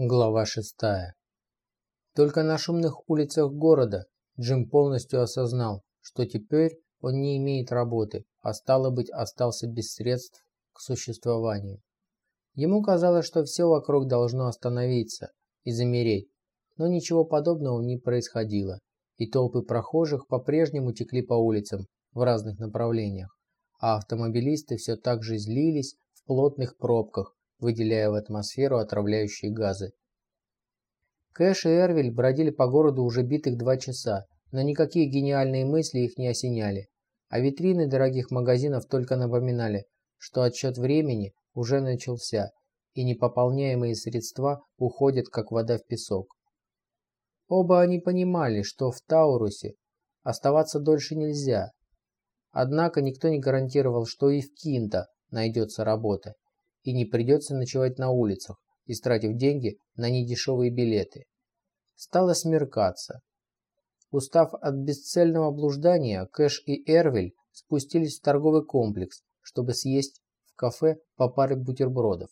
Глава шестая. Только на шумных улицах города Джим полностью осознал, что теперь он не имеет работы, а стало быть остался без средств к существованию. Ему казалось, что все вокруг должно остановиться и замереть, но ничего подобного не происходило, и толпы прохожих по-прежнему текли по улицам в разных направлениях, а автомобилисты все так же злились в плотных пробках, выделяя в атмосферу отравляющие газы. Кэш и Эрвиль бродили по городу уже битых два часа, но никакие гениальные мысли их не осеняли, а витрины дорогих магазинов только напоминали, что отсчет времени уже начался, и непополняемые средства уходят как вода в песок. Оба они понимали, что в Таурусе оставаться дольше нельзя. Однако никто не гарантировал, что и в Кинта найдется работа, и не придется ночевать на улицах, истратив деньги на недешевые билеты. Стало смеркаться. Устав от бесцельного блуждания, Кэш и Эрвиль спустились в торговый комплекс, чтобы съесть в кафе по паре бутербродов.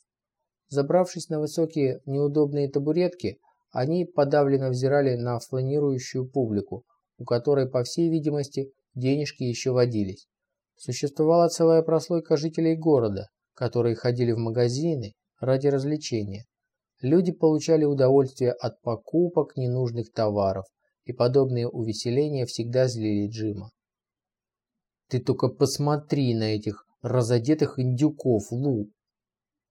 Забравшись на высокие неудобные табуретки, они подавленно взирали на фланирующую публику, у которой, по всей видимости, денежки еще водились. Существовала целая прослойка жителей города, которые ходили в магазины ради развлечения. Люди получали удовольствие от покупок ненужных товаров, и подобные увеселения всегда злили Джима. «Ты только посмотри на этих разодетых индюков, Лу!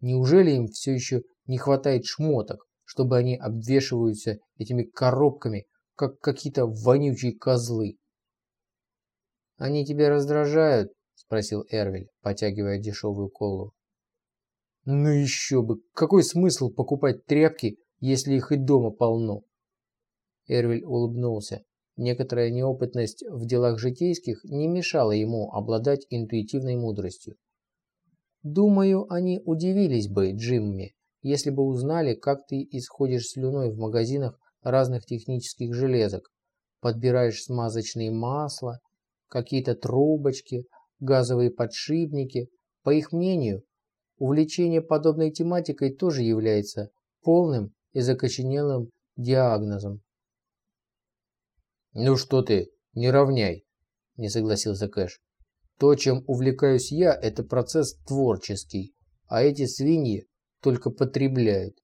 Неужели им все еще не хватает шмоток, чтобы они обвешиваются этими коробками, как какие-то вонючие козлы?» «Они тебя раздражают?» – спросил Эрвель, потягивая дешевую колу. Ну еще бы, какой смысл покупать тряпки, если их и дома полно? Эрвиль улыбнулся. Некоторая неопытность в делах житейских не мешала ему обладать интуитивной мудростью. Думаю, они удивились бы, Джимми, если бы узнали, как ты исходишь слюной в магазинах разных технических железок, подбираешь смазочные масла, какие-то трубочки, газовые подшипники. По их мнению, Увлечение подобной тематикой тоже является полным и закоченелым диагнозом. «Ну что ты, не равняй», – не согласился Кэш. «То, чем увлекаюсь я, это процесс творческий, а эти свиньи только потребляют.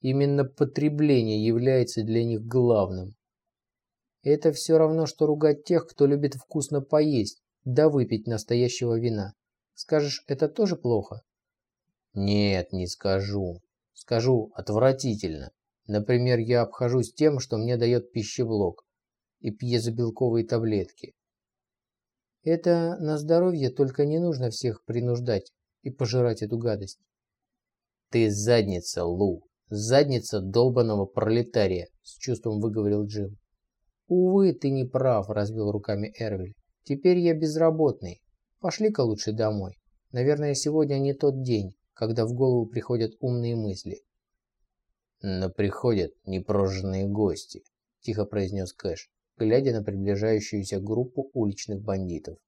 Именно потребление является для них главным. Это все равно, что ругать тех, кто любит вкусно поесть, да выпить настоящего вина. Скажешь, это тоже плохо? Нет, не скажу. Скажу отвратительно. Например, я обхожусь тем, что мне дает пищеблок и пьезобелковые таблетки. Это на здоровье, только не нужно всех принуждать и пожирать эту гадость. Ты задница, Лу. Задница долбаного пролетария, с чувством выговорил Джим. Увы, ты не прав, развел руками Эрвиль. Теперь я безработный. Пошли-ка лучше домой. Наверное, сегодня не тот день когда в голову приходят умные мысли. «Но приходят непроженные гости», – тихо произнес Кэш, глядя на приближающуюся группу уличных бандитов.